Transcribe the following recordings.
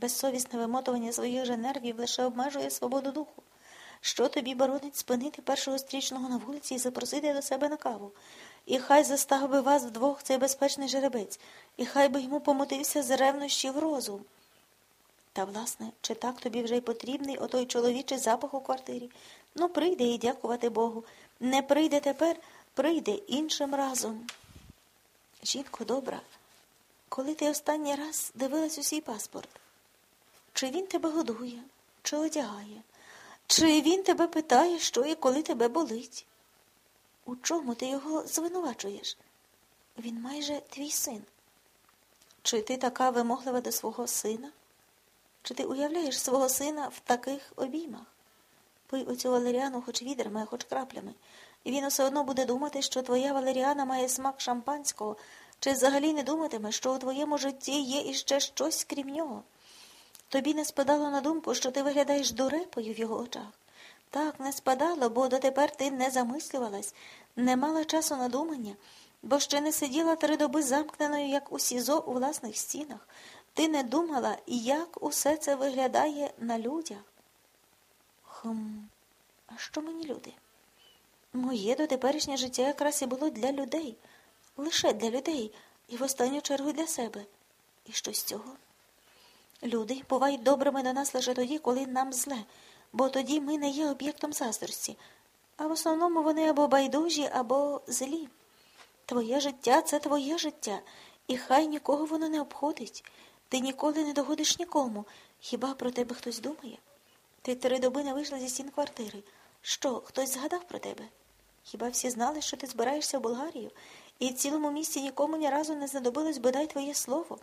Безсовісне вимотування своїх же нервів лише обмежує свободу духу. Що тобі боронить спинити першого стрічного на вулиці і запросити до себе на каву? І хай застав би вас вдвох цей безпечний жеребець, і хай би йому помотився з ревнощів розум. Та, власне, чи так тобі вже й потрібний отой чоловічий запах у квартирі? Ну, прийде і дякувати Богу. Не прийде тепер, прийде іншим разом. Жінко добра, коли ти останній раз дивилась у свій паспорт, чи він тебе годує, чи одягає, чи він тебе питає, що і коли тебе болить? У чому ти його звинувачуєш? Він майже твій син. Чи ти така вимоглива до свого сина? Чи ти уявляєш свого сина в таких обіймах? Пий оцю валеріану хоч відрами, хоч краплями, і він усе одно буде думати, що твоя валеріана має смак шампанського, чи взагалі не думатиме, що у твоєму житті є іще щось крім нього. Тобі не спадало на думку, що ти виглядаєш дурепою в його очах. Так, не спадало, бо дотепер ти не замислювалась, не мала часу на думання, бо ще не сиділа три доби замкненою, як у СІЗО у власних стінах. Ти не думала, як усе це виглядає на людях. Хм, а що мені люди? Моє дотеперішнє життя якраз і було для людей, лише для людей, і в останню чергу для себе. І що з цього? Люди бувають добрими до нас лише тоді, коли нам зле, бо тоді ми не є об'єктом заздрості, а в основному вони або байдужі, або злі. Твоє життя це твоє життя, і хай нікого воно не обходить. Ти ніколи не догодиш нікому. Хіба про тебе хтось думає? Ти три доби не вийшла зі стін квартири. Що, хтось згадав про тебе? Хіба всі знали, що ти збираєшся в Болгарію, і в цілому місті нікому ні разу не знадобилось бодай твоє слово.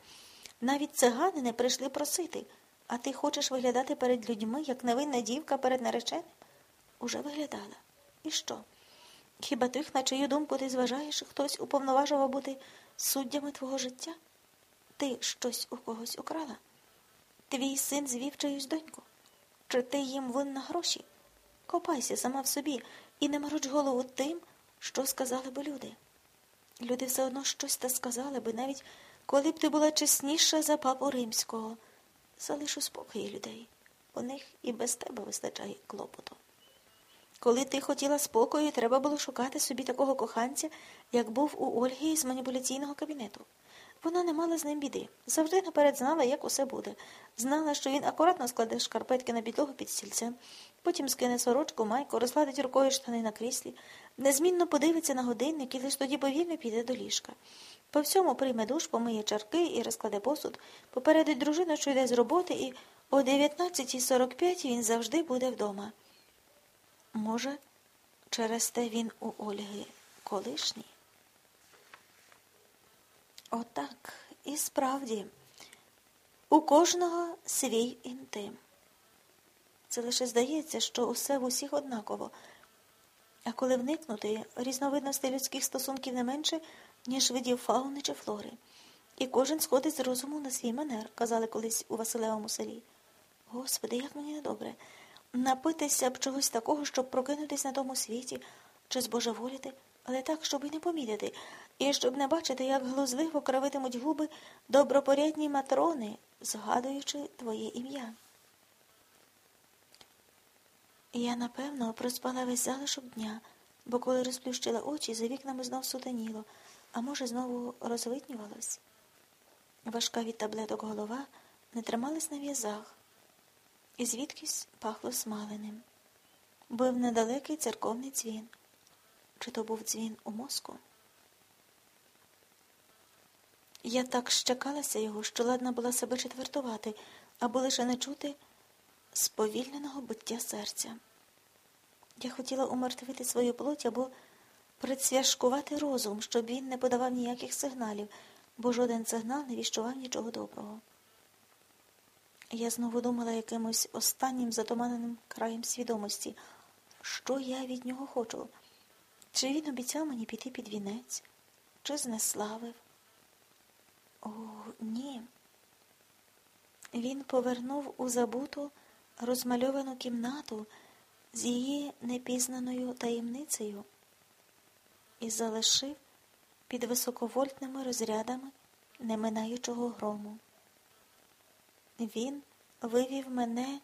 Навіть цигани не прийшли просити, а ти хочеш виглядати перед людьми, як невинна дівка перед нареченим? Уже виглядала. І що? Хіба тих, на чию думку ти зважаєш, хтось уповноважував бути суддями твого життя? Ти щось у когось украла? Твій син звів чиюсь доньку? Чи ти їм винна гроші? Копайся сама в собі і не мороч голову тим, що сказали би люди. Люди все одно щось та сказали би, навіть коли б ти була чесніша за папу римського. Залиш у спокої людей. У них і без тебе вистачає клопоту. Коли ти хотіла спокою, треба було шукати собі такого коханця, як був у Ольги з маніпуляційного кабінету. Вона не мала з ним біди. Завжди наперед знала, як усе буде. Знала, що він акуратно складе шкарпетки на підлогу під стільцем, потім скине сорочку, майку, розгладить рукою штани на кріслі, незмінно подивиться на годинник і лише тоді повільно піде до ліжка. По всьому прийме душ, помиє чарки і розкладе посуд, попередить дружину, що йде з роботи, і о 19.45 він завжди буде вдома. Може, через те він у Ольги колишній? Отак, і справді, у кожного свій інтим. Це лише здається, що усе в усіх однаково. А коли вникнути, різновидностей людських стосунків не менше, ніж видів фауни чи флори. І кожен сходить з розуму на свій манер, казали колись у Василевому селі. Господи, як мені недобре. Напитися б чогось такого, щоб прокинутись на тому світі, чи збожеволіти, але так, щоб і не помітити, і щоб не бачити, як глузливо кровитимуть губи добропорядні матрони, згадуючи твоє ім'я. Я, напевно, проспала весь залишок дня, бо коли розплющила очі, за вікнами знов сутеніло, а може, знову розвитнювалось. Важка від таблеток голова не трималась на в'язах, і звідкись пахло смаленим. Бив недалекий церковний дзвін. Чи то був дзвін у мозку? Я так щекалася його, що ладна була себе четвертувати, аби лише не чути сповільненого биття серця. Я хотіла умертвити свою плоть або прицвяшкувати розум, щоб він не подавав ніяких сигналів, бо жоден сигнал не віщував нічого доброго. Я знову думала якимось останнім затуманеним краєм свідомості, що я від нього хочу. Чи він обіцяв мені піти під вінець, чи знеславив? О, ні. Він повернув у забуту розмальовану кімнату з її непізнаною таємницею і залишив під високовольтними розрядами неминаючого грому. Він вивів мене